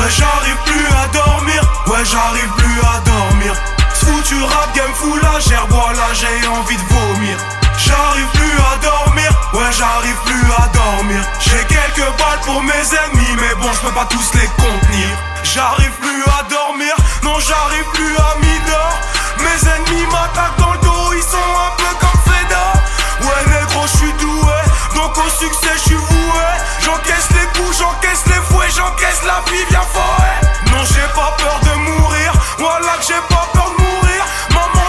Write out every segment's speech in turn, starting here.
Ouais j'arrive plus à dormir. Ouais j'arrive plus à dormir. Foutu rap game fou la gerbois là j'ai envie de vomir. J'arrive plus à dormir, ouais j'arrive plus à dormir. J'ai quelques balles pour mes ennemis mais bon je peux pas tous les contenir. J'arrive plus à dormir, non j'arrive plus à m'idor Mes ennemis m'attaquent dans le dos, ils sont un peu comme Feda Ouais négro je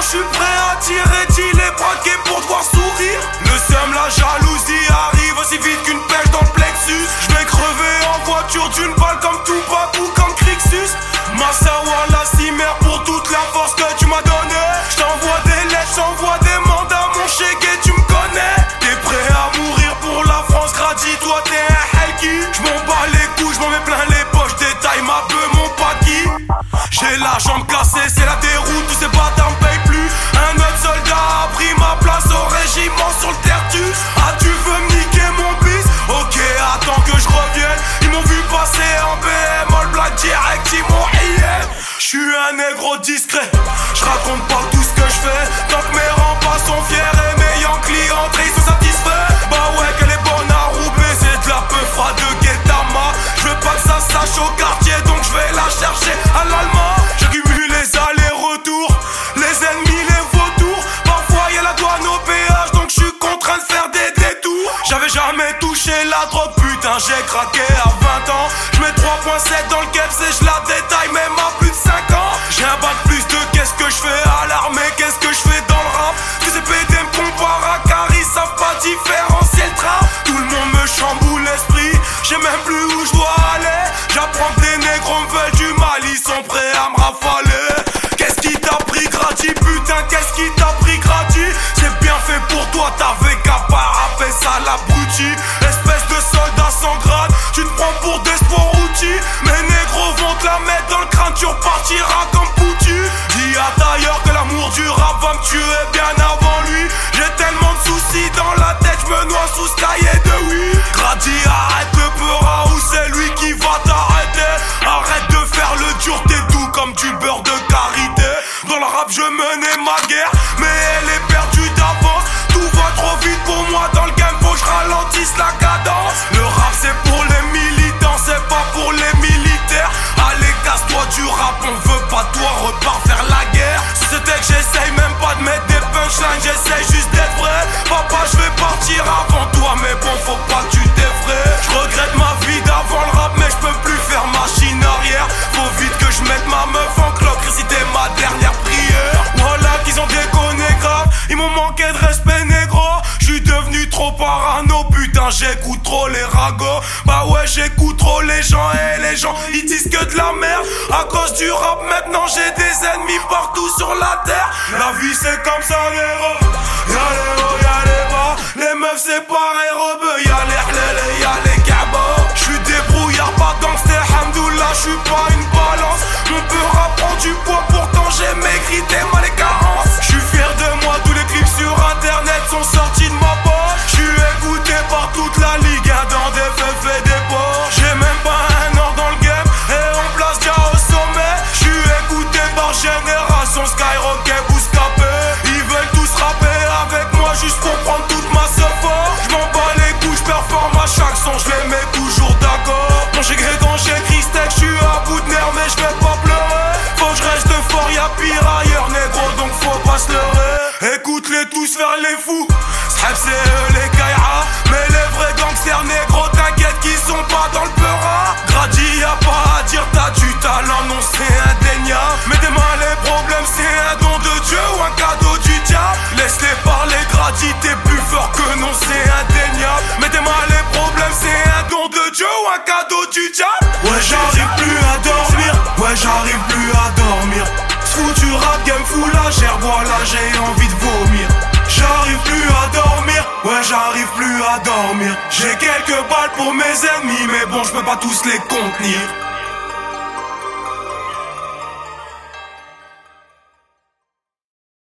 je suis prêt à tirer, il est braqué pour devoir sourire. Le seum, la jalousie arrive aussi vite qu'une pêche dans le plexus. Je vais crever en voiture d'une balle comme Tupac ou comme Crixus. Massawa la cimère pour toute la force que tu m'as donnée. J't'envoie des lettres, j'envoie des mandats, mon chégué tu me connais. T'es prêt à mourir pour la France, gratuit, toi t'es un helki J'm'en bats les couilles, j'm'en mets plein les poches, détaille ma peu mon paquis. J'ai la jambe cassée, c'est la déroute, tous ces bâtards suis un négro discret. Je raconte pas tout ce que je fais Tant que mes remparts sont fiers et mes Yankees entrés sont satisfaits. Bah ouais qu'elle est bonne à rouper C'est de la peu froide de Guetama Je veux pas que ça sache au quartier Donc je vais la chercher à l'allemand J'accumule les allers-retours Les ennemis les vautours. Parfois y'a la douane au péage Donc je suis contraint de faire des détours. J'avais jamais touché la drogue Putain j'ai craqué à 20 ans. Je mets 3.7 dans le caps et je la détaille même à plus de 5 ans Un bac plus de qu'est-ce que je fais à l'armée Rapper ça l'abruti Espèce de soldat sans grade Tu te prends pour des sports outils. Mes négros vont te la mettre dans le crâne Tu repartiras comme Poutu Dis à d'ailleurs que l'amour du rap va me tuer bien j'écoute trop les ragots. Bah ouais j'écoute trop les gens Et les gens ils disent que de la merde. À cause du rap maintenant j'ai des ennemis partout sur la terre. La vie c'est comme ça négro Y'a les hauts y'a les bas. Les meufs c'est pareil rebeu Y'a les hlélés y'a les cabos J'suis débrouillard pas gangster Hamdoullah j'suis pas une balance. Mon peur prend du poids pourtant j'ai maigri des mal fort, y'a pire ailleurs négro donc faut pas se leurrer. Écoute-les tous faire les fous. C'est eux les caïras Mais les vrais gangsters négro t'inquiète qu'ils sont pas dans le peura. Grady y'a pas à dire t'as du talent non c'est indéniable. Mais des mains les problèmes c'est un don de Dieu ou un cadeau du diable. Laisse-les parler Grady t'es plus fort que non c'est indéniable. Mais des mains les problèmes c'est un don de Dieu ou un cadeau du diable. Ouais j'arrive plus à dormir. Ouais j'arrive plus à dormir Foutu rap game fou la gerbois là j'ai envie de vomir. J'arrive plus à dormir, ouais j'arrive plus à dormir. J'ai quelques balles pour mes ennemis mais bon je peux pas tous les contenir